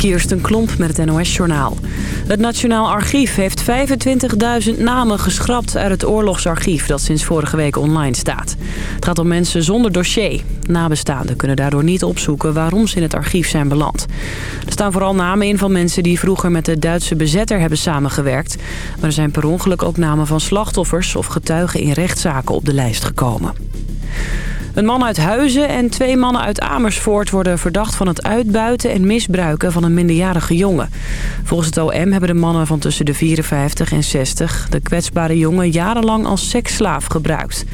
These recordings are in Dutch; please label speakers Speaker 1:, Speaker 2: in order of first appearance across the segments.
Speaker 1: Kirsten Klomp met het NOS-journaal. Het Nationaal Archief heeft 25.000 namen geschrapt uit het oorlogsarchief... dat sinds vorige week online staat. Het gaat om mensen zonder dossier. Nabestaanden kunnen daardoor niet opzoeken waarom ze in het archief zijn beland. Er staan vooral namen in van mensen die vroeger met de Duitse bezetter hebben samengewerkt. Maar er zijn per ongeluk ook namen van slachtoffers of getuigen in rechtszaken op de lijst gekomen. Een man uit Huizen en twee mannen uit Amersfoort worden verdacht van het uitbuiten en misbruiken van een minderjarige jongen. Volgens het OM hebben de mannen van tussen de 54 en 60 de kwetsbare jongen jarenlang als seksslaaf gebruikt.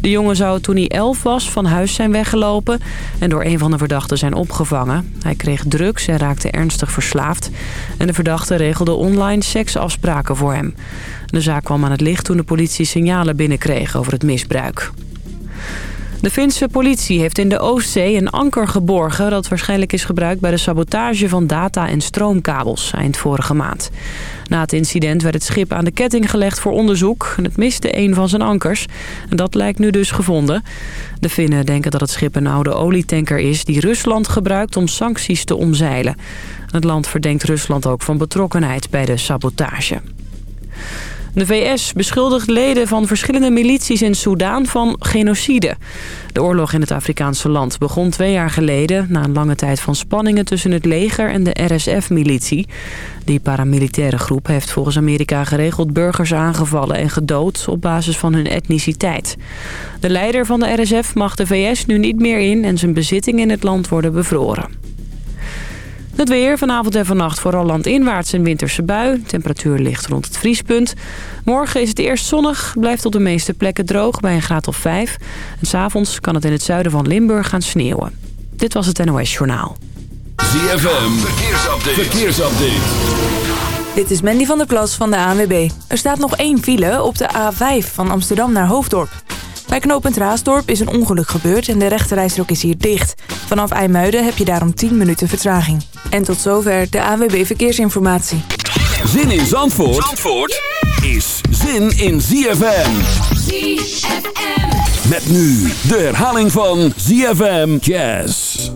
Speaker 1: De jongen zou toen hij 11 was van huis zijn weggelopen en door een van de verdachten zijn opgevangen. Hij kreeg drugs en raakte ernstig verslaafd en de verdachte regelde online seksafspraken voor hem. De zaak kwam aan het licht toen de politie signalen binnenkreeg over het misbruik. De Finse politie heeft in de Oostzee een anker geborgen... dat waarschijnlijk is gebruikt bij de sabotage van data- en stroomkabels eind vorige maand. Na het incident werd het schip aan de ketting gelegd voor onderzoek... en het miste een van zijn ankers. Dat lijkt nu dus gevonden. De Finnen denken dat het schip een oude olietanker is... die Rusland gebruikt om sancties te omzeilen. Het land verdenkt Rusland ook van betrokkenheid bij de sabotage. De VS beschuldigt leden van verschillende milities in Soedan van genocide. De oorlog in het Afrikaanse land begon twee jaar geleden... na een lange tijd van spanningen tussen het leger en de RSF-militie. Die paramilitaire groep heeft volgens Amerika geregeld burgers aangevallen en gedood... op basis van hun etniciteit. De leider van de RSF mag de VS nu niet meer in... en zijn bezittingen in het land worden bevroren. Het weer vanavond en vannacht vooral landinwaarts een winterse bui. Temperatuur ligt rond het vriespunt. Morgen is het eerst zonnig, blijft op de meeste plekken droog bij een graad of 5. En s'avonds kan het in het zuiden van Limburg gaan sneeuwen. Dit was het NOS Journaal.
Speaker 2: ZFM, verkeersupdate. verkeersupdate.
Speaker 3: Dit is Mandy van der Plas van de ANWB. Er staat nog één file op de A5 van Amsterdam naar Hoofddorp. Bij knooppunt Raasdorp is een ongeluk gebeurd en de rechterrijstrook is hier dicht. Vanaf IJmuiden heb je daarom 10 minuten vertraging. En tot zover de AWB Verkeersinformatie.
Speaker 2: Zin in Zandvoort, Zandvoort is zin in ZFM.
Speaker 4: ZFM.
Speaker 2: Met nu de herhaling van ZFM Jazz.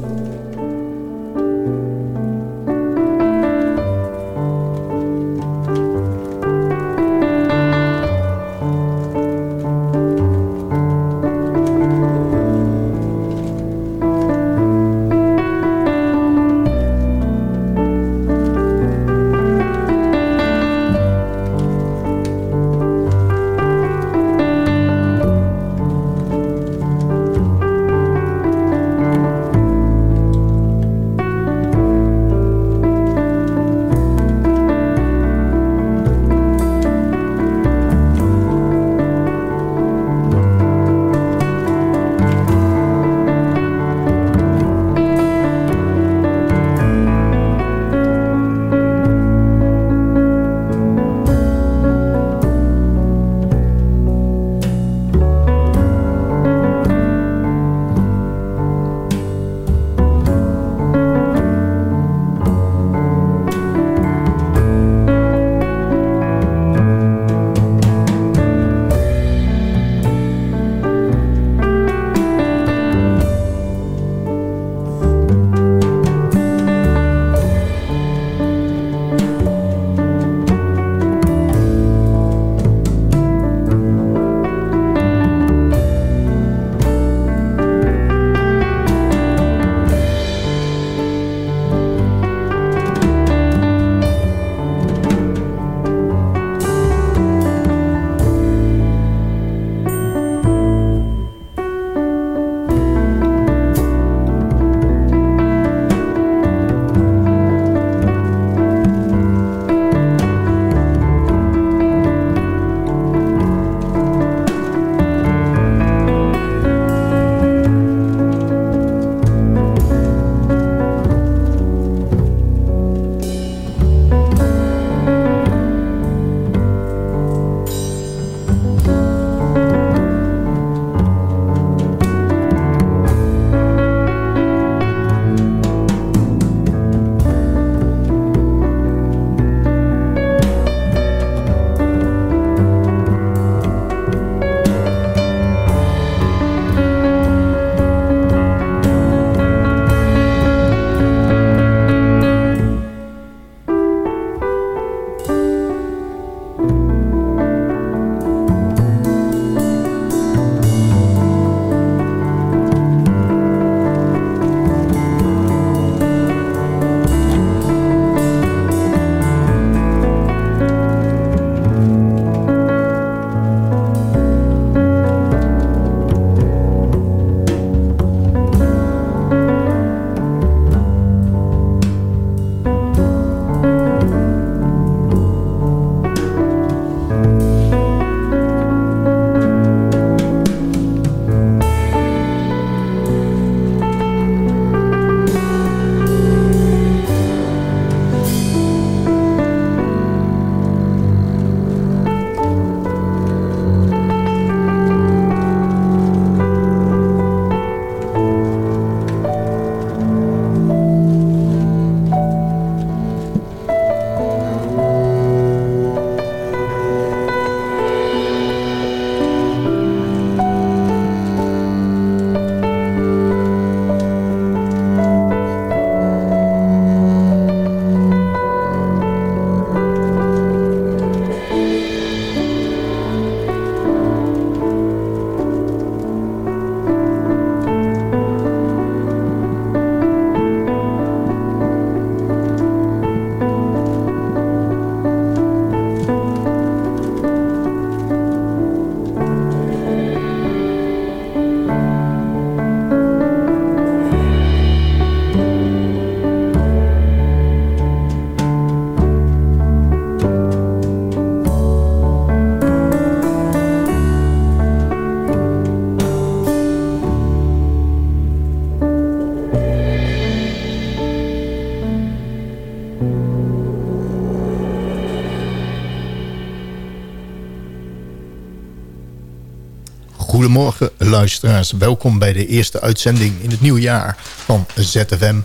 Speaker 4: Goedemorgen luisteraars, welkom bij de eerste uitzending in het nieuwe jaar van ZFM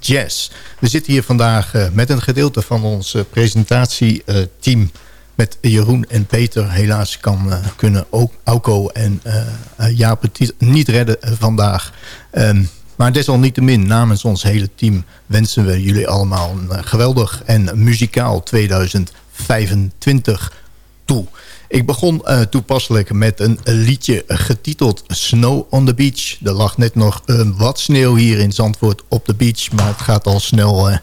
Speaker 4: Jazz. We zitten hier vandaag uh, met een gedeelte van ons uh, presentatieteam met Jeroen en Peter. Helaas kan, uh, kunnen ook Auko en Jaap het niet redden vandaag. Um, maar desalniettemin, namens ons hele team wensen we jullie allemaal een geweldig en muzikaal 2025 toe. Ik begon uh, toepasselijk met een liedje getiteld Snow on the Beach. Er lag net nog wat sneeuw hier in Zandvoort op de beach. Maar het gaat al snel uh,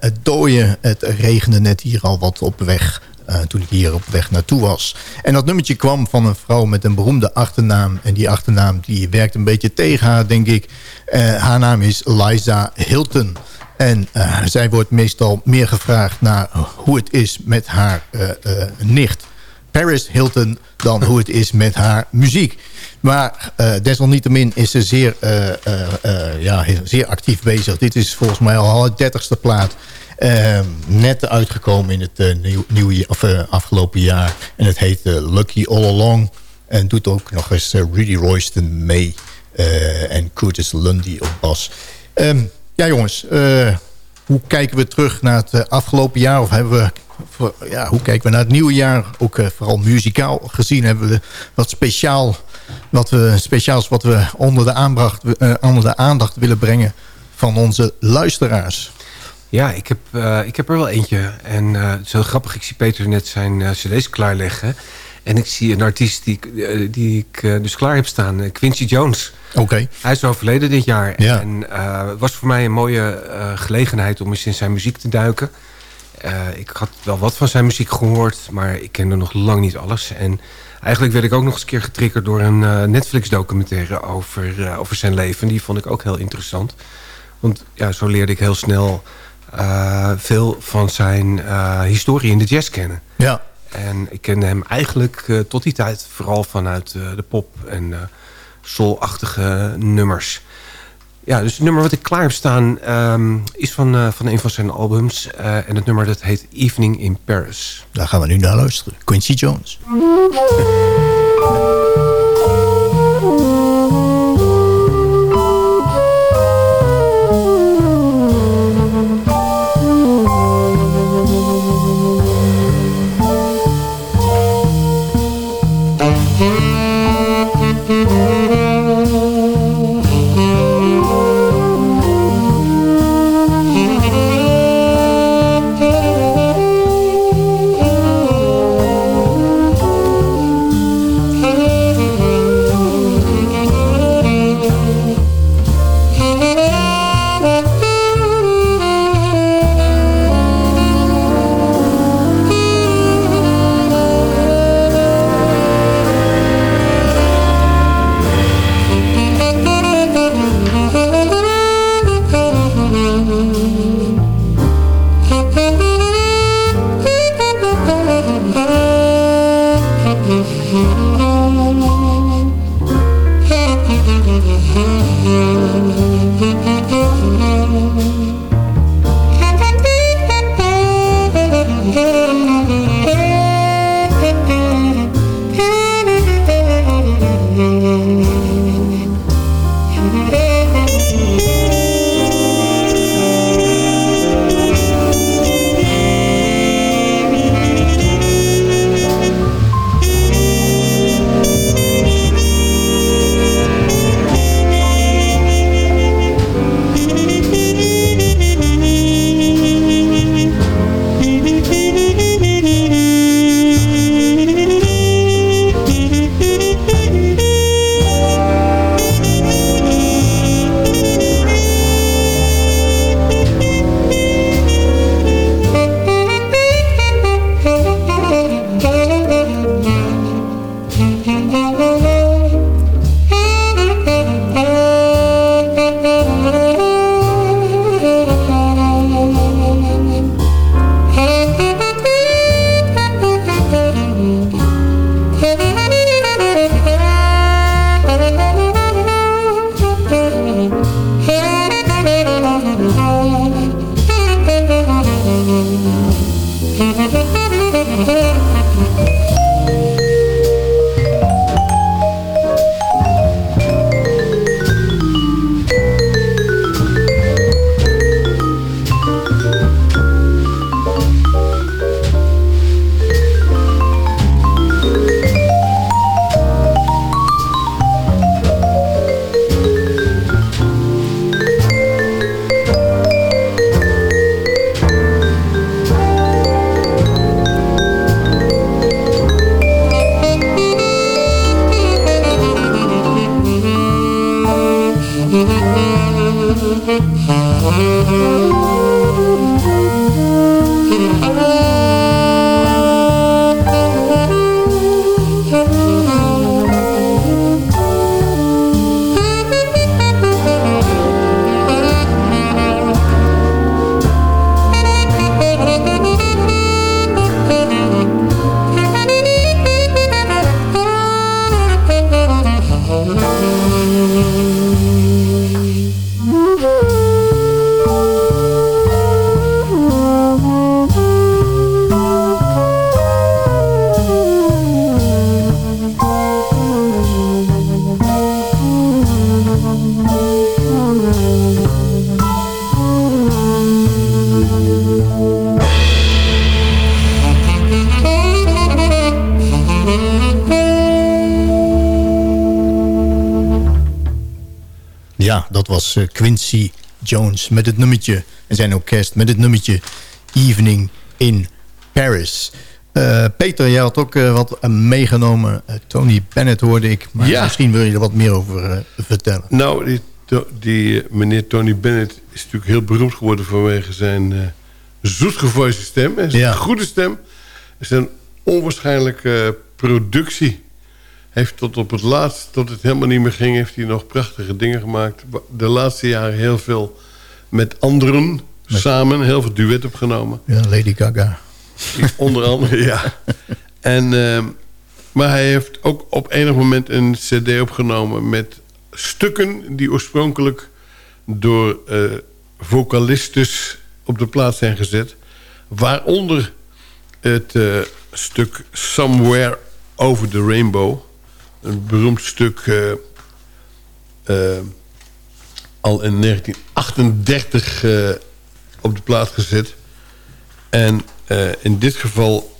Speaker 4: het dooien. Het regende net hier al wat op weg. toen ik hier op weg naartoe was. En dat nummertje kwam van een vrouw met een beroemde achternaam. En die achternaam die werkt een beetje tegen haar, denk ik. haar naam is Liza Hilton. En zij wordt meestal meer gevraagd naar hoe het is met haar nicht. Paris Hilton dan hoe het is met haar muziek. Maar uh, desalniettemin is ze zeer, uh, uh, ja, zeer actief bezig. Dit is volgens mij al het dertigste plaat. Ehm, net uitgekomen in het nieuw, nieuwe, afgelopen jaar. En het heet Lucky All Along. En doet ook nog eens Rudy Royston mee. en Curtis Lundy op bas. Um, ja jongens, hoe kijken we terug naar het afgelopen jaar? Of hebben we ja, hoe kijken we naar het nieuwe jaar? Ook uh, vooral muzikaal gezien hebben we wat speciaal, wat we, speciaals wat we onder de, aanbracht, uh, onder de aandacht willen brengen van onze luisteraars.
Speaker 5: Ja, ik heb, uh, ik heb er wel eentje. En het is heel grappig. Ik zie Peter net zijn cd's klaarleggen. En ik zie een artiest die, die ik dus klaar heb staan. Quincy Jones.
Speaker 4: Oké.
Speaker 5: Hij is overleden dit jaar. Ja. En het was voor mij een mooie gelegenheid om eens in zijn muziek te duiken. Uh, ik had wel wat van zijn muziek gehoord, maar ik kende nog lang niet alles. En eigenlijk werd ik ook nog eens een keer getriggerd door een uh, Netflix-documentaire over, uh, over zijn leven. Die vond ik ook heel interessant. Want ja, zo leerde ik heel snel veel van zijn historie in de jazz kennen.
Speaker 4: Ja.
Speaker 5: En ik kende hem eigenlijk tot die tijd vooral vanuit de pop en soul-achtige nummers. Ja, dus het nummer wat ik klaar heb staan um, is van, uh, van een van zijn albums. Uh, en het nummer dat heet Evening in Paris.
Speaker 4: Daar gaan we nu naar luisteren. Quincy Jones. Was eh, Quincy Jones met het nummertje... en zijn orkest met het nummertje Evening in Paris. Uh, Peter, jij had ook uh, wat meegenomen. Tony Bennett hoorde ik. Maar ja. misschien wil je er wat meer over vertellen.
Speaker 6: Nou, die, die meneer Tony Bennett is natuurlijk heel beroemd geworden... vanwege zijn zoetgevoelige stem. En zijn ja. goede stem. Zijn onwaarschijnlijke productie heeft tot op het laatst, tot het helemaal niet meer ging... heeft hij nog prachtige dingen gemaakt. De laatste jaren heel veel met anderen samen. Heel veel duet opgenomen.
Speaker 4: Ja, Lady Gaga.
Speaker 6: Onder andere, ja. En, uh, maar hij heeft ook op enig moment een cd opgenomen... met stukken die oorspronkelijk door uh, vocalistes op de plaats zijn gezet. Waaronder het uh, stuk Somewhere Over the Rainbow een beroemd stuk... Uh, uh, al in 1938 uh, eh, op de plaat gezet. En in dit geval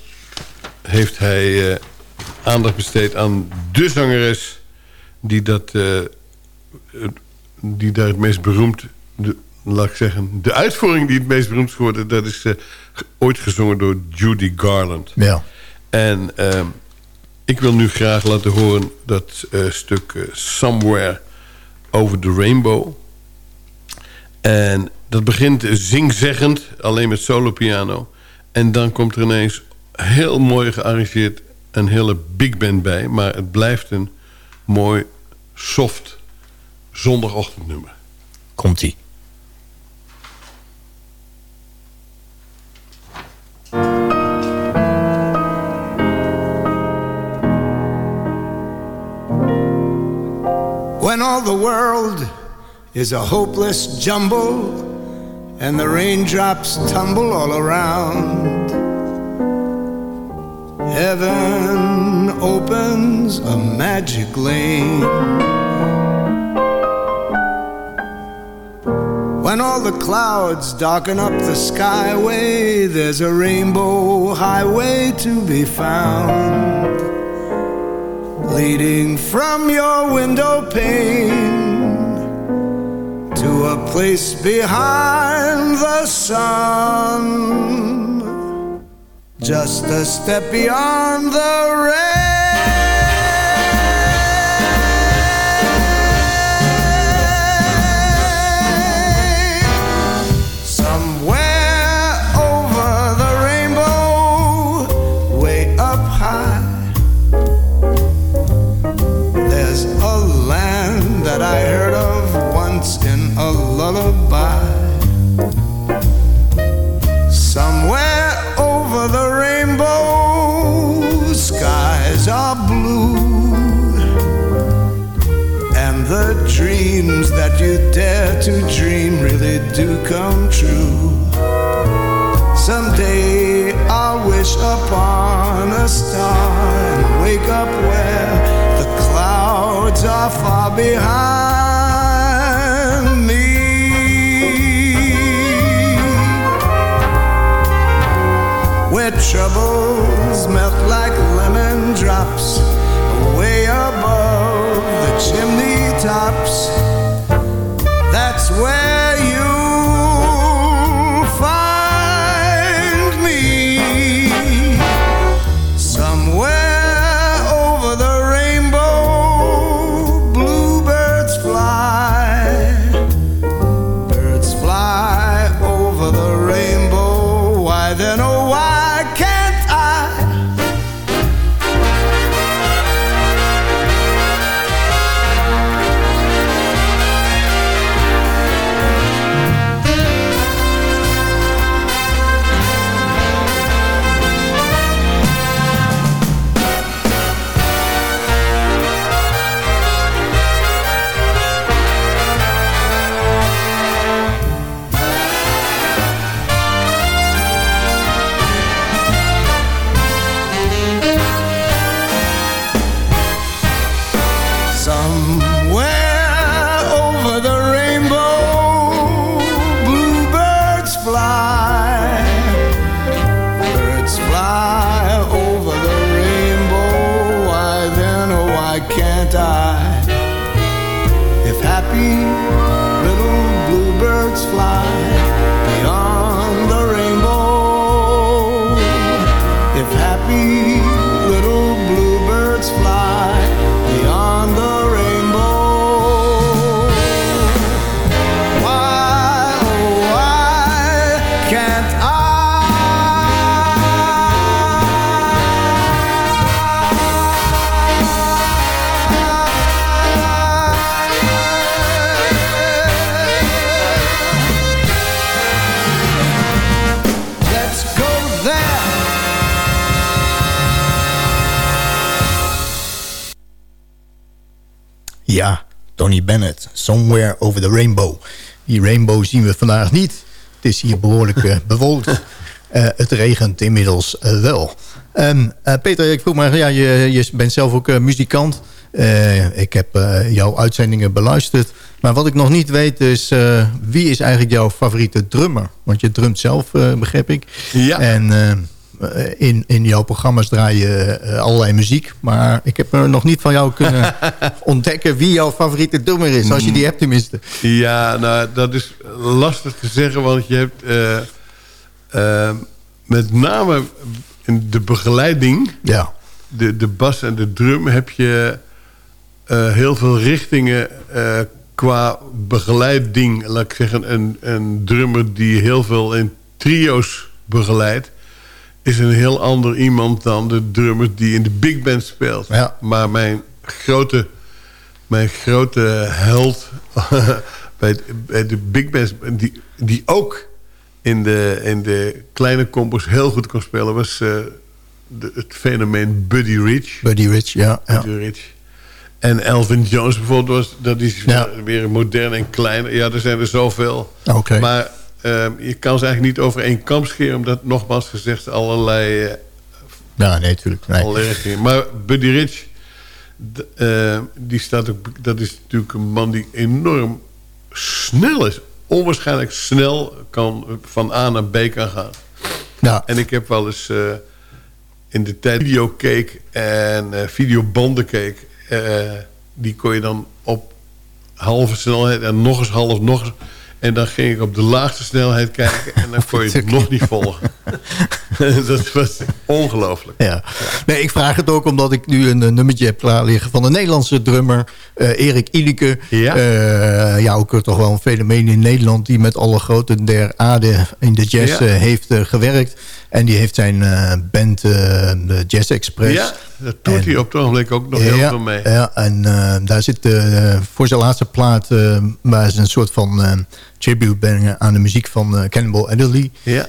Speaker 6: heeft hij aandacht besteed aan de zangeres... die, dat, die daar het meest beroemd... De, laat ik zeggen, de uitvoering die het meest beroemd is geworden... dat is ooit gezongen door Judy Garland.
Speaker 4: Ja.
Speaker 6: En... Uh, ik wil nu graag laten horen dat uh, stuk uh, Somewhere Over the Rainbow. En dat begint zingzeggend, alleen met solo piano. En dan komt er ineens heel mooi gearrangeerd een hele big band bij. Maar het blijft een mooi, soft zondagochtendnummer.
Speaker 4: Komt-ie.
Speaker 7: The world is a hopeless jumble and the raindrops tumble all around. Heaven opens a magic lane. When all the clouds darken up the skyway, there's a rainbow highway to be found leading from your window pane to a place behind the sun, just a step beyond the rain. To dream really do come true. Someday I'll wish upon a star and wake up where the clouds are far behind me. Where troubles tops
Speaker 4: Tony Bennett, Somewhere Over the Rainbow. Die rainbow zien we vandaag niet. Het is hier behoorlijk uh, bewolkt. Uh, het regent inmiddels uh, wel. Um, Peter, ik vroeg maar, ja, je, je bent zelf ook muzikant. ik heb jouw uitzendingen beluisterd. Maar wat ik nog niet weet is, wie is eigenlijk jouw favoriete drummer? Want je drumt zelf, begrijp ik.
Speaker 6: Ja.
Speaker 4: En eh, in, in jouw programma's draai je eh, allerlei muziek. Maar ik heb er nog niet van jou kunnen ontdekken wie jouw favoriete drummer is. Als je die hebt tenminste.
Speaker 6: Ja, nou dat is lastig te zeggen. Want je hebt uh, met name in de begeleiding...
Speaker 4: Ja.
Speaker 6: De, de bas en de drum heb je heel veel richtingen qua begeleiding. Laat ik zeggen, een, een drummer die heel veel in trio's begeleidt is een heel ander iemand dan de drummer die in de big band speelt.
Speaker 4: Ja.
Speaker 6: Maar mijn grote, mijn grote held bij, de big band... Die, die ook in de, in de kleine compos heel goed kon spelen... was uh, de, het fenomeen Buddy Rich.
Speaker 4: Buddy Rich, ja.
Speaker 6: Buddy
Speaker 4: ja.
Speaker 6: Rich. En Elvin Jones bijvoorbeeld, was, dat is
Speaker 4: Ja.
Speaker 6: weer modern en klein. Ja, er zijn er zoveel.
Speaker 4: Oké.
Speaker 6: Maar je kan ze eigenlijk niet over één kam scheren... omdat, nogmaals gezegd, allerlei, eh,
Speaker 4: Ja, nee, natuurlijk. Nee.
Speaker 6: Maar Buddy Rich, d- eh, die staat ook, dat is natuurlijk een man die enorm snel is. Onwaarschijnlijk snel kan van A naar B kan gaan.
Speaker 4: Ja,
Speaker 6: En ik heb wel eens eh, in de tijd video keek en eh, videobanden keek. die kon je dan op halve snelheid en nog eens half, nog eens. En dan ging ik op de laagste snelheid kijken en dan kon je het nog niet volgen. dat was ongelooflijk.
Speaker 4: ja. Nee, ik vraag het ook omdat ik nu een, eh, nummertje heb klaar liggen... van de Nederlandse drummer eh, Erik Ineke.
Speaker 6: Ja.
Speaker 4: Eh, ja, ook toch wel een fenomeen in Nederland... die met alle grote der aarde in de jazz
Speaker 6: Ja.
Speaker 4: heeft gewerkt. En die heeft zijn eh, band eh, de Jazz Express...
Speaker 6: Ja, dat doet
Speaker 4: En-
Speaker 6: hij op het ogenblik ook nog heel veel mee.
Speaker 4: Ja, en eh, daar zit voor zijn laatste plaat... waar ze een soort van tribute brengen aan de muziek van Cannibal Adderley.
Speaker 6: Ja.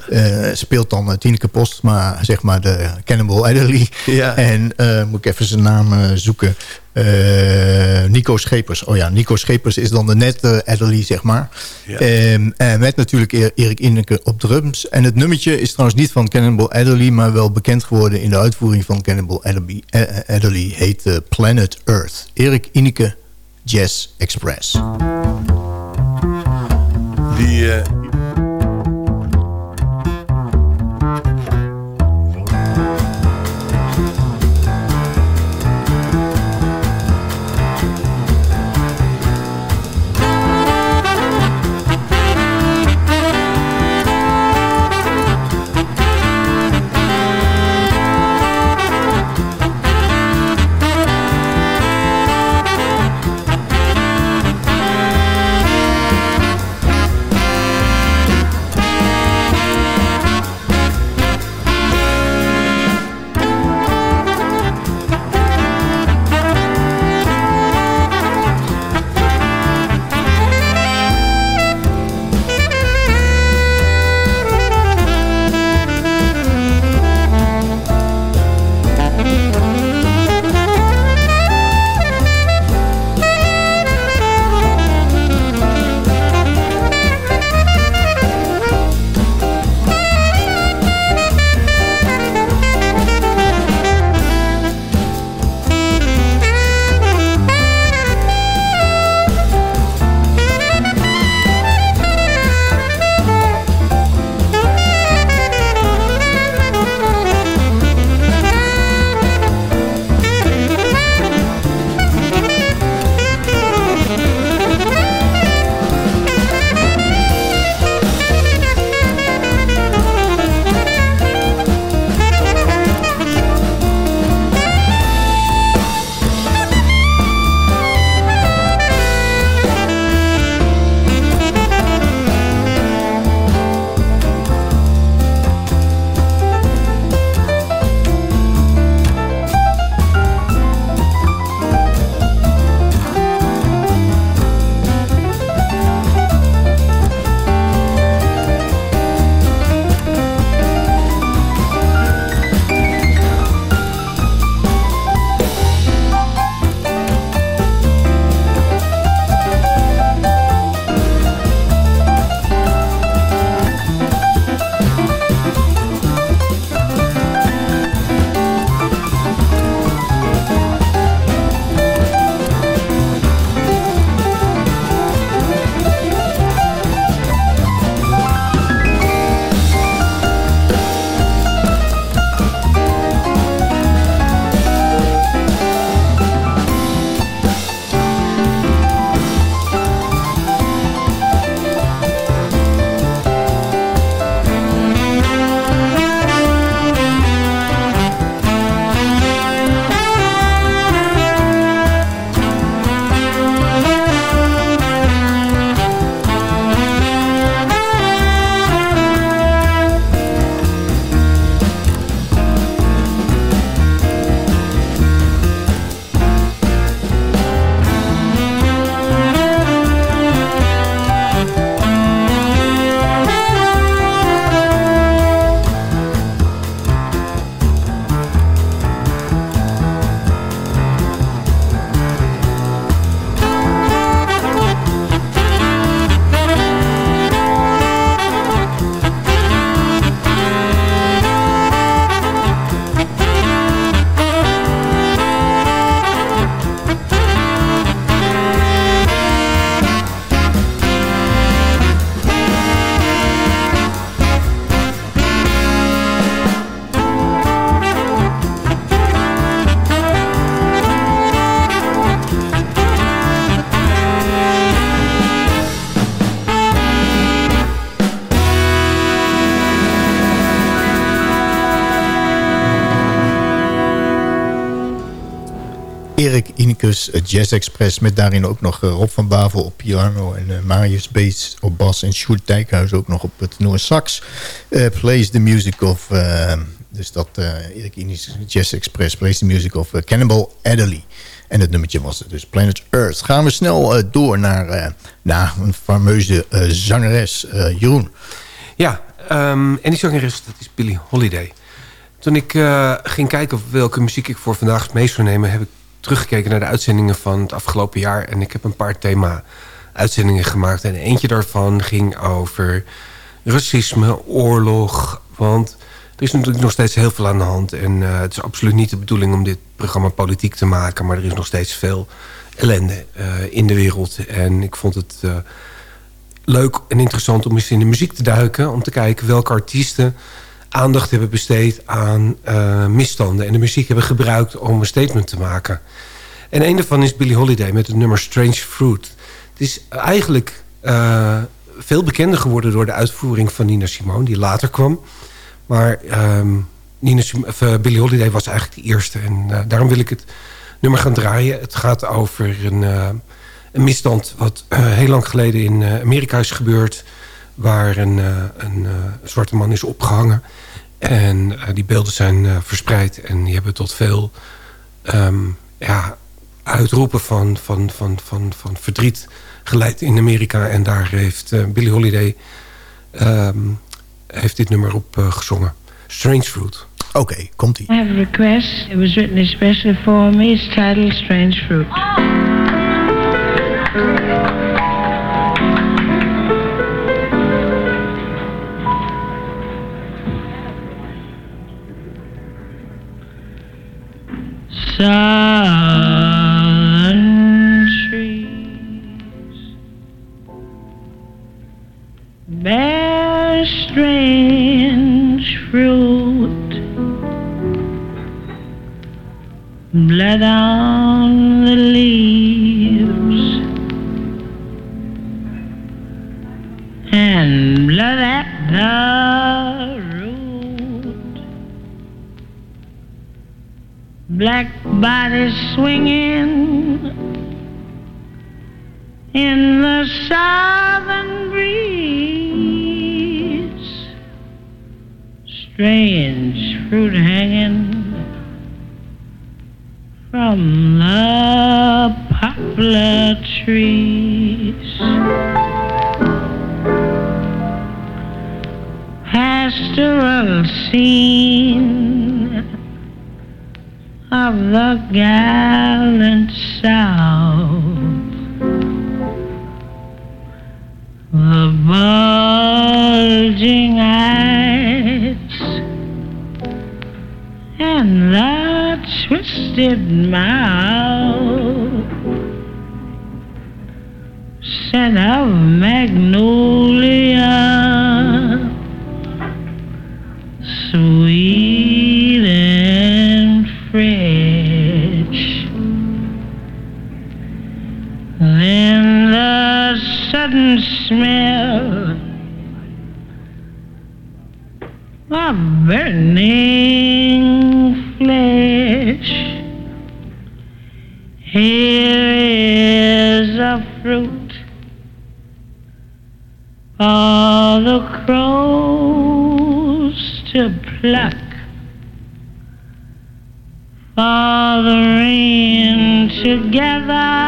Speaker 4: Speelt dan Tineke Post, maar zeg maar de Cannibal Adderley.
Speaker 6: Ja.
Speaker 4: En moet ik even zijn naam zoeken. Eh, Nico Schepers. Oh ja, Nico Schepers is dan de net eh, Adderley, zeg maar.
Speaker 6: Ja.
Speaker 4: Ehm, en met natuurlijk E- Erik Inneke op drums. En het nummertje is trouwens niet van Cannibal Adderley... maar wel bekend geworden in de uitvoering van Cannibal Adderley. eh, eh, Adderley heet Planet Earth. Erik Inneke Jazz Express.
Speaker 6: Die, eh,
Speaker 4: Amicus Jazz Express... met daarin ook nog Rob van Bavel op piano... en Marius Beets op bas en Sjoerd Dijkhuis ook nog op het Noor sax. plays the music of... dus dat Erik Inis Jazz Express plays the music of Cannibal Adderley. En het nummertje was dus Planet Earth. Gaan we snel door naar, naar een fameuze zangeres, Jeroen.
Speaker 5: Ja, um, en die zangeres, dat is Billie Holiday. Toen ik uh, ging kijken welke muziek ik voor vandaag mee zou nemen... heb ik teruggekeken naar de uitzendingen van het afgelopen jaar. En ik heb een paar thema-uitzendingen gemaakt. En eentje daarvan ging over racisme, oorlog. Want er is natuurlijk nog steeds heel veel aan de hand. En uh, het is absoluut niet de bedoeling om dit programma politiek te maken. Maar er is nog steeds veel ellende uh, in de wereld. En ik vond het leuk en interessant om eens in de muziek te duiken. Om te kijken welke artiesten aandacht hebben besteed aan uh, misstanden. En de muziek hebben gebruikt om een statement te maken. En een daarvan is Billie Holiday met het nummer Strange Fruit. Het is eigenlijk uh, veel bekender geworden door de uitvoering van Nina Simone. Die later kwam. Maar um, Nina uh, Billie Holiday was eigenlijk de eerste. En daarom wil ik het nummer gaan draaien. Het gaat over een een misstand wat heel lang geleden in Amerika is gebeurd... waar een, uh, een zwarte man is opgehangen. En die beelden zijn verspreid en die hebben tot veel um, ja, uitroepen van, van, van, van, van verdriet geleid in Amerika. En daar heeft Billie Holiday um, heeft dit nummer op gezongen. Strange Fruit.
Speaker 4: Oké, okay, komt-ie.
Speaker 8: I have a request. It was written especially for me. It's titled Strange Fruit. Of burning flesh. Here is a fruit for the crows to pluck. For the rain together,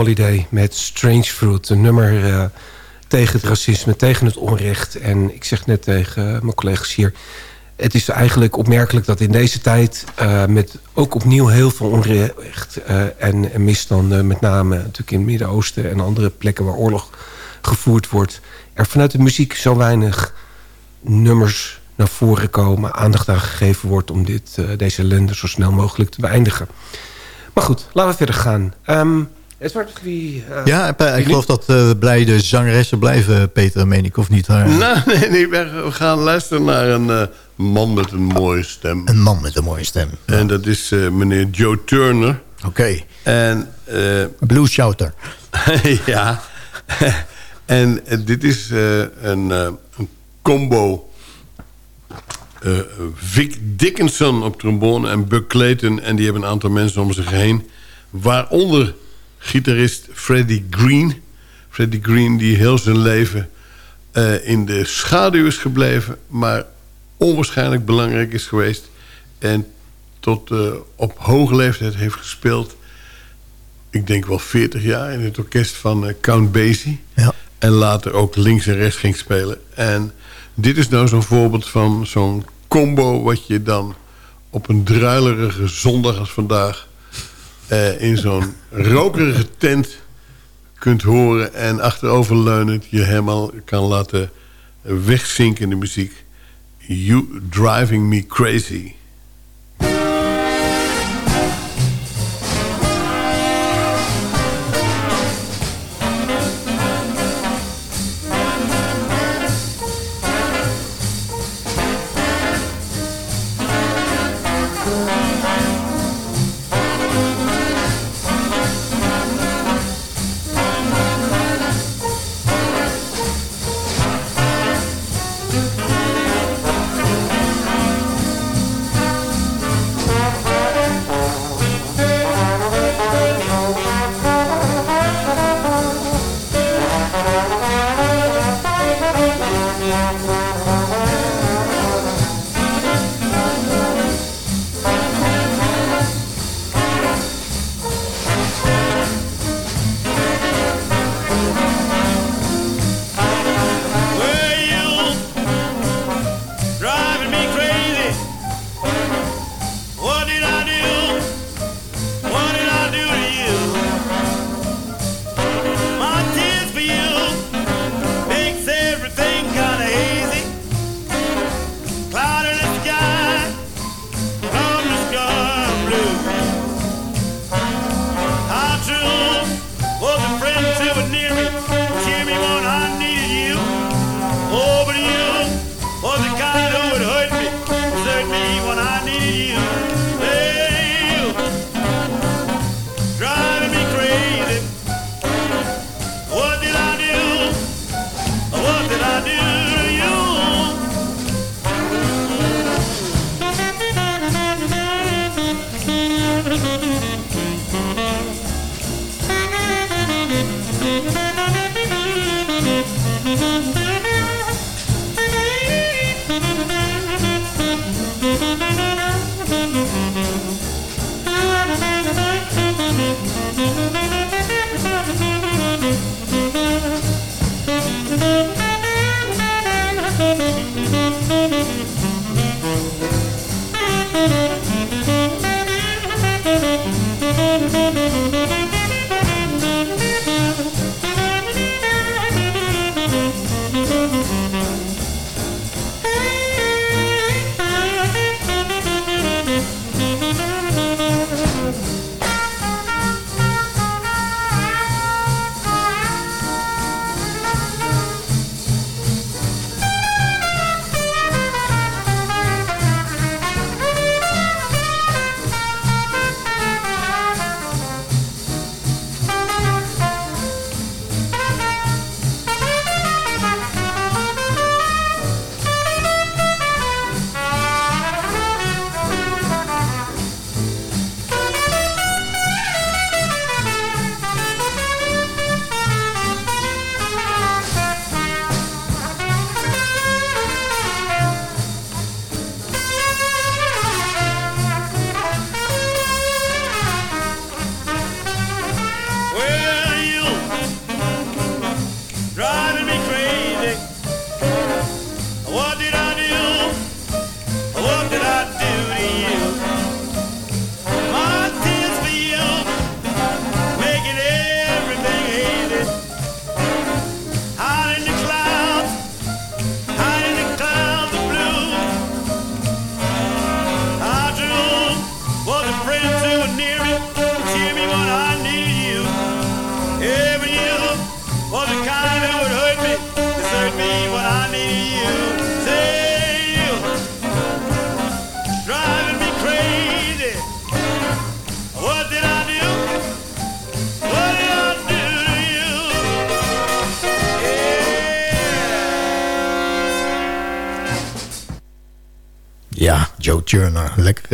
Speaker 5: Holiday met Strange Fruit. Een nummer uh, tegen het racisme, tegen het onrecht. En ik zeg net tegen mijn collega's hier... het is eigenlijk opmerkelijk dat in deze tijd... Uh, met ook opnieuw heel veel onrecht uh, en, en, misstanden... met name natuurlijk in het Midden-Oosten en andere plekken waar oorlog gevoerd wordt... er vanuit de muziek zo weinig nummers naar voren komen... aandacht aan gegeven wordt om dit, deze ellende zo snel mogelijk te beëindigen. Maar goed, laten we verder gaan. Um, Edward, wie... Uh,
Speaker 4: ja, ik geloof dat uh, blijde zangeressen blijven, Peter, meen ik, of niet?
Speaker 6: Uh, nou, nee, nee, we gaan luisteren naar een man met een mooie stem.
Speaker 4: Een man met een mooie stem.
Speaker 6: En dat is meneer Joe Turner.
Speaker 4: Oké. Okay.
Speaker 6: En...
Speaker 4: Blues Shouter.
Speaker 6: ja. en dit is een, een combo... Vic Dickinson op trombone en Buck Clayton. En die hebben een aantal mensen om zich heen. Waaronder gitarist Freddie Green. Freddie Green die heel zijn leven uh, in de schaduw is gebleven... maar onwaarschijnlijk belangrijk is geweest... en tot uh, op hoge leeftijd heeft gespeeld... ik denk wel 40 jaar in het orkest van uh, Count Basie.
Speaker 4: Ja.
Speaker 6: En later ook links en rechts ging spelen. En dit is nou zo'n voorbeeld van zo'n combo... wat je dan op een druilerige zondag als vandaag uh, in zo'n rokerige tent kunt horen... en achteroverleunend je helemaal kan laten wegzinken in de muziek. You Driving Me Crazy.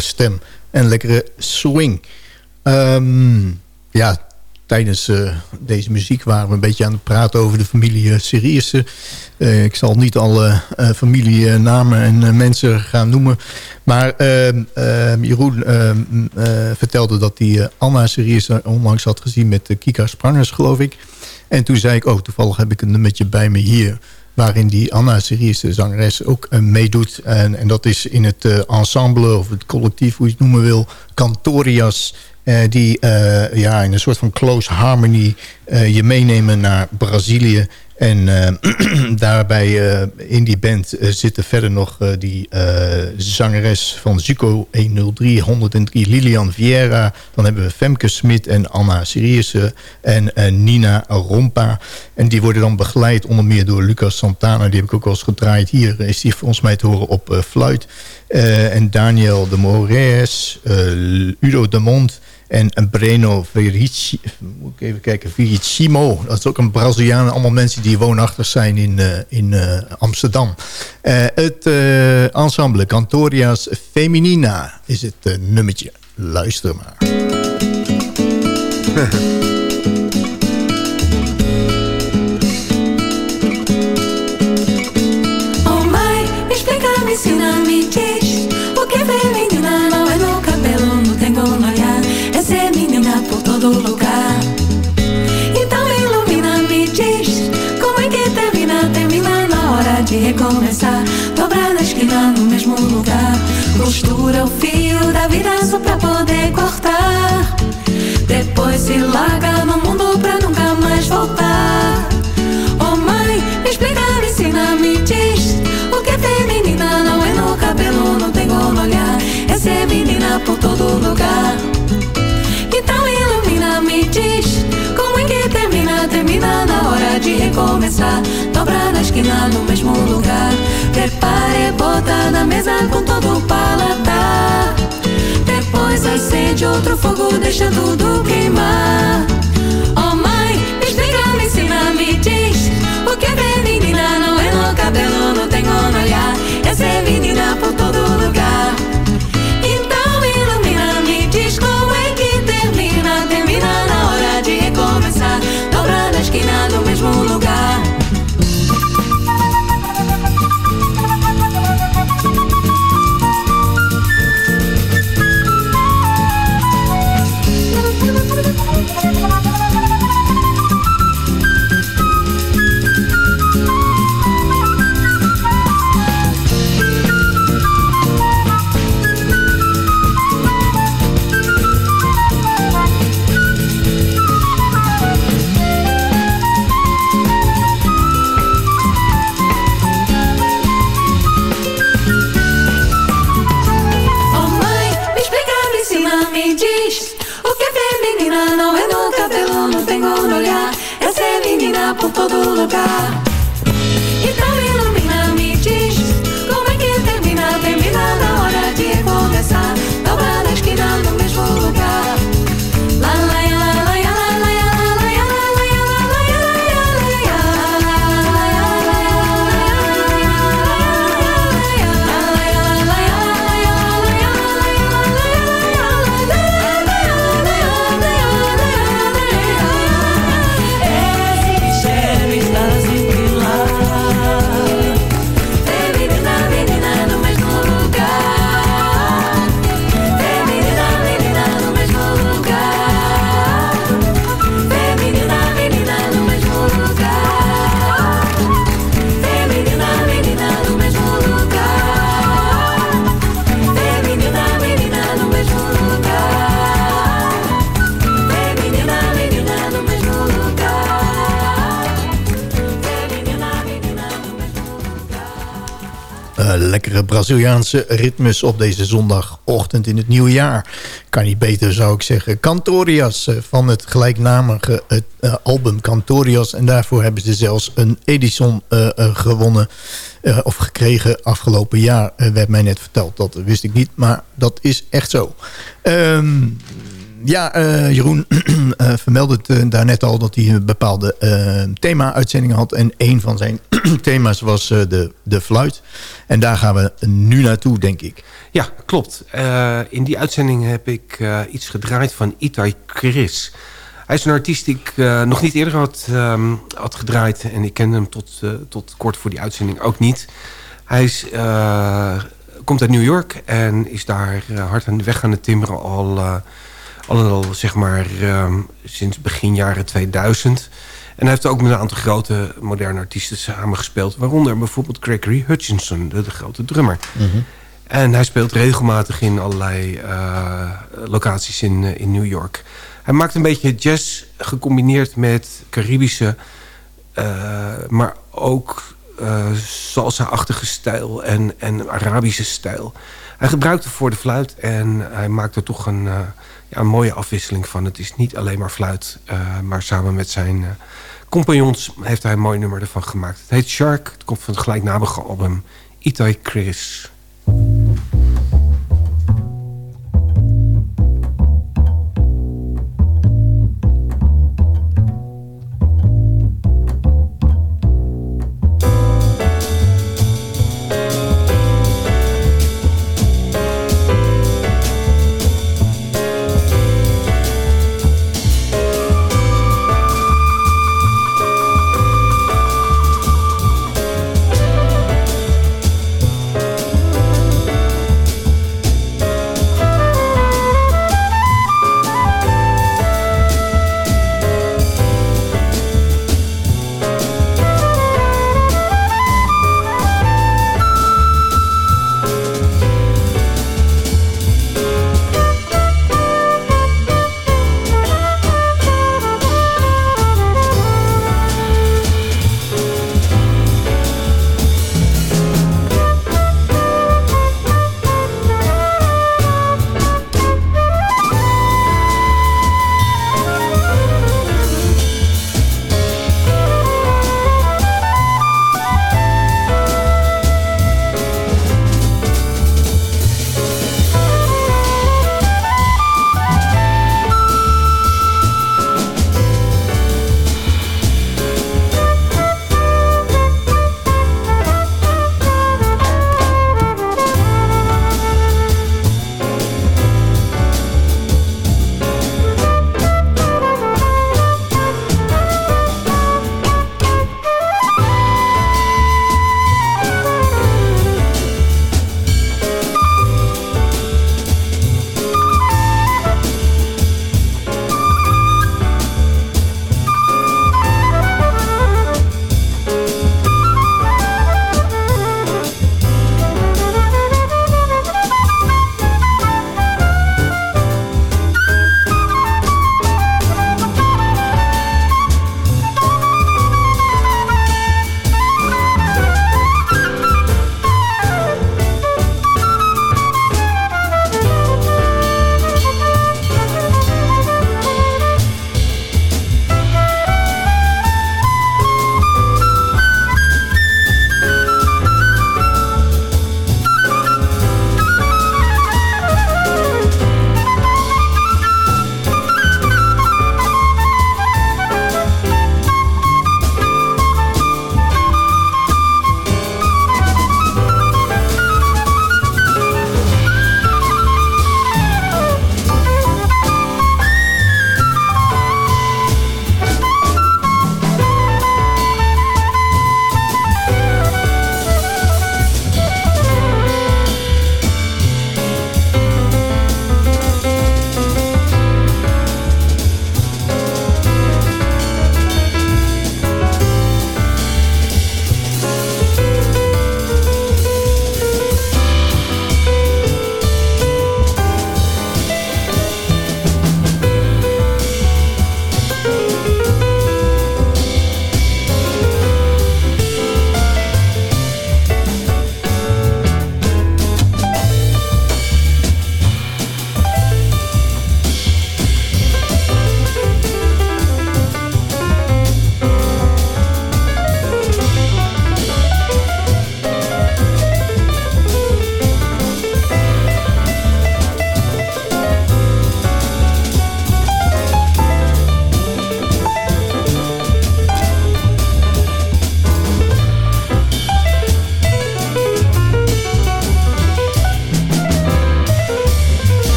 Speaker 4: Stem en lekkere swing. Ehm, ja, tijdens uh, deze muziek waren we een beetje aan het praten over de familie uh, Siriussen. Uh, ik zal niet alle familienamen en mensen gaan noemen. Maar ehm, ehm, Jeroen vertelde dat hij Anna Siriussen onlangs had gezien met Kika Sprangers, geloof ik. En toen zei ik, oh, toevallig heb ik een nummertje bij me hier waarin die Anna Series, de zangeres, ook uh, meedoet. En, en dat is in het uh, ensemble of het collectief, hoe je het noemen wil, Cantorias. Uh, die ja, in een soort van close harmony je meenemen naar Brazilië. En uh, daarbij uh, in die band uh, zitten verder nog die zangeres van Zuko 103, 103, Lilian Vieira. Dan hebben we Femke Smit en Anna Siriussen en Nina Rompa. En die worden dan begeleid onder meer door Lucas Santana. Die heb ik ook al eens gedraaid. Hier is die volgens mij te horen op fluit. en Daniel de Moraes, Udo de Mond... En Breno Verici, moet even kijken. Dat is ook een Braziliaan. Allemaal mensen die woonachtig zijn in, uh, in uh, Amsterdam. Uh, het ensemble Cantorias Feminina is het nummertje. Luister maar.
Speaker 9: só pra poder cortar. Depois se larga no mundo pra nunca mais voltar. Oh mãe, me explica, me ensina, me diz o que é feminina não é no cabelo, não tem como olhar. É ser menina por todo lugar. Então ilumina, me diz Como é que termina, termina na hora de recomeçar Dobra na esquina no mesmo lugar Prepare, bota na mesa com todo o Depois acende outro fogo, deixa tudo queimar. Oh mãe, me explica, me ensina, me diz O que é menina não é no cabelo, não tem como olhar. É ser menina por
Speaker 4: forgot Braziliaanse ritmes op deze zondagochtend in het nieuwe jaar. Kan niet beter zou ik zeggen. Cantorias eh, van het gelijknamige het, uh, album Cantorias. En daarvoor hebben ze zelfs een Edison uh, gewonnen of gekregen afgelopen jaar. werd mij net verteld, dat wist ik niet. Maar dat is echt zo. Um, ja, uh, Jeroen uh, vermeldde het uh, daarnet al dat hij een bepaalde thema-uitzendingen had. En een van zijn thema's was de, de fluit. En daar gaan we nu naartoe, denk ik.
Speaker 5: Ja, klopt. in die uitzending heb ik iets gedraaid van Itai Chris. Hij is een artiest die ik nog niet eerder had, um, had gedraaid. En ik kende hem tot, tot kort voor die uitzending ook niet. Hij is, komt uit New York en is daar hard aan de weg aan het timmeren al al zeg maar um, sinds begin jaren 2000. En hij heeft ook met een aantal grote moderne artiesten samengespeeld. Waaronder bijvoorbeeld Gregory Hutchinson, de, de grote drummer. Mm -hmm. En hij speelt regelmatig in allerlei uh, locaties in, uh, in New York. Hij maakt een beetje jazz gecombineerd met Caribische... Uh, maar ook salsa-achtige stijl en, en Arabische stijl. Hij gebruikt het voor de fluit en hij maakt er toch een ja, een mooie afwisseling van. Het is niet alleen maar fluit, uh, maar samen met zijn uh, compagnons heeft hij een mooi nummer ervan gemaakt. Het heet Shark, het komt van het gelijknamige album Itai Chris.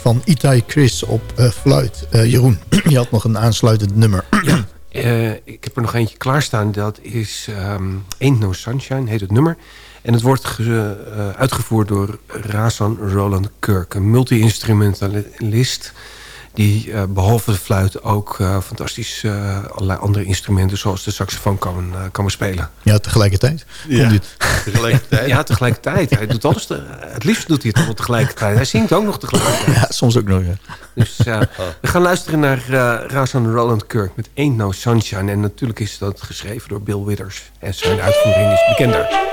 Speaker 4: Van Itai Chris op uh, fluit. Uh, Jeroen, je had nog een aansluitend nummer.
Speaker 5: Uh, ik heb er nog eentje klaarstaan. Dat is um, Ain't No Sunshine, heet het nummer. En het wordt uitgevoerd door Razan Roland Kirk. Een multi-instrumentalist die uh, behalve de fluit ook uh, fantastisch uh, allerlei andere instrumenten... zoals de saxofoon kan, kan spelen.
Speaker 4: Ja, tegelijkertijd?
Speaker 6: Ja, tegelijkertijd.
Speaker 5: ja, tegelijkertijd. Hij doet alles te, het liefst doet hij het allemaal tegelijkertijd. Hij zingt ook nog tegelijkertijd.
Speaker 4: Ja, soms ook nog, ja.
Speaker 5: Dus we gaan luisteren naar Razan Roland Kirk met Ain't No Sunshine. En natuurlijk is dat geschreven door Bill Withers. En zijn uitvoering is bekender.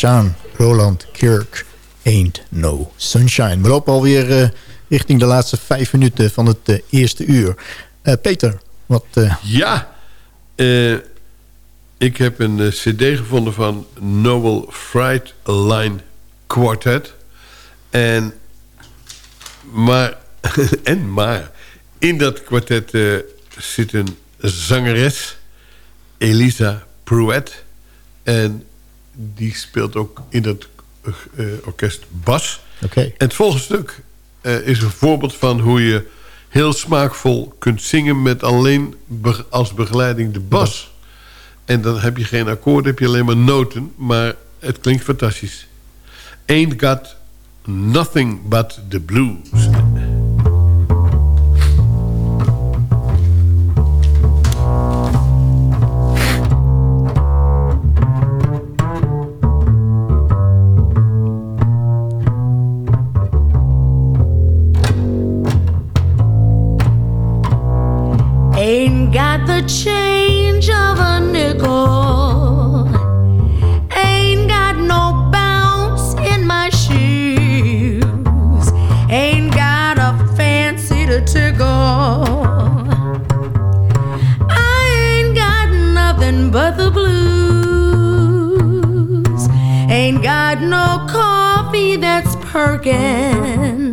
Speaker 4: Roland Kirk, Ain't No Sunshine. We lopen alweer uh, richting de laatste vijf minuten van het uh, eerste uur. Uh, Peter, wat...
Speaker 6: Ja, ik heb een cd gevonden van Noel Fright Line Quartet. En maar, en maar, in dat kwartet zit een zangeres, Elisa Pruett. En die speelt ook in dat uh, orkest bas.
Speaker 4: Okay.
Speaker 6: En het volgende stuk uh, is een voorbeeld van hoe je heel smaakvol kunt zingen... met alleen be als begeleiding de bas. En dan heb je geen akkoord, heb je alleen maar noten. Maar het klinkt fantastisch. Ain't got nothing but the blues.
Speaker 10: again.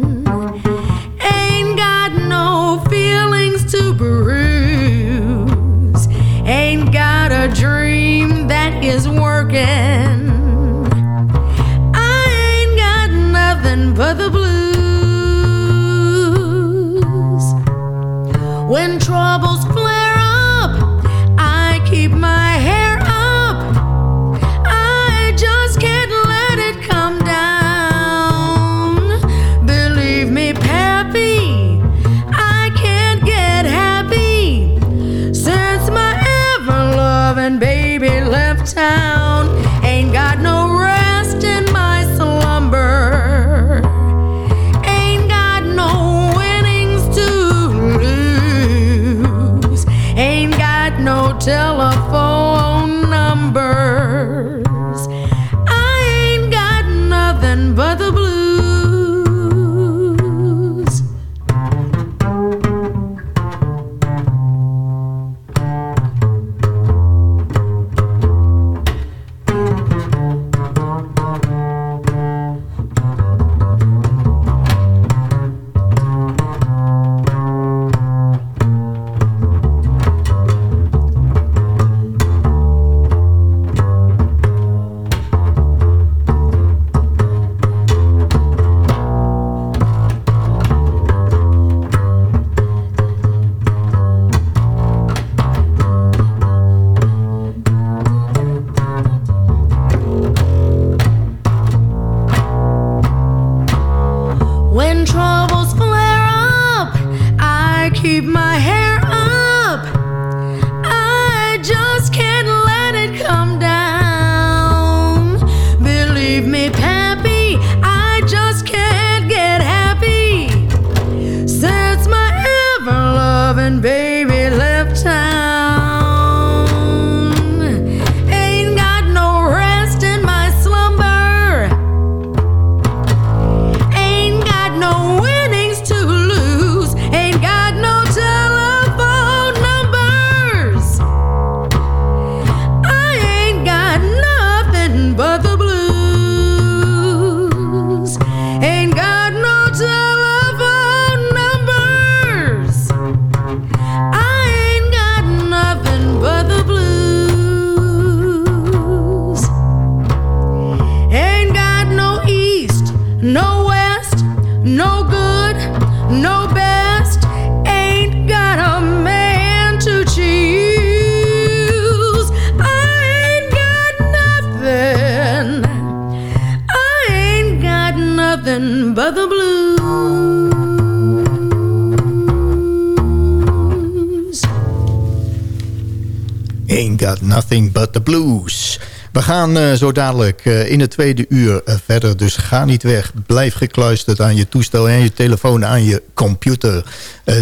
Speaker 10: Nothing but the blues.
Speaker 4: We gaan eh, zo dadelijk eh, in het tweede uur eh, verder. Dus ga niet weg. Blijf gekluisterd aan je toestel en je telefoon, aan je computer.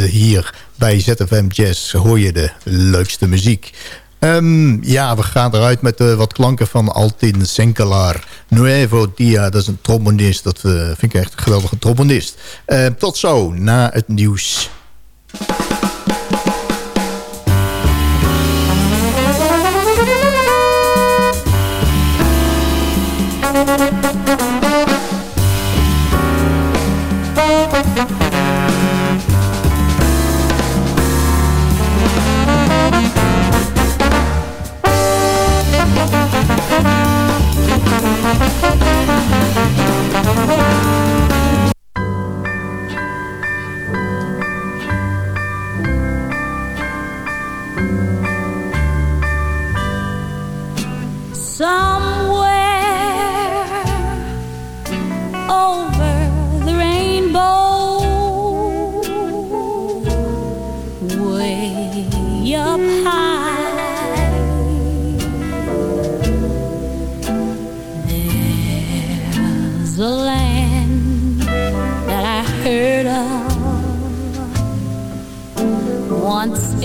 Speaker 4: hier bij ZFM Jazz hoor je de leukste muziek. Ehm, ja, we gaan eruit met wat klanken van Altin Senkelaar. Nuevo Dia, dat is een trombonist. Dat vind ik echt een geweldige trombonist. tot zo, na het nieuws.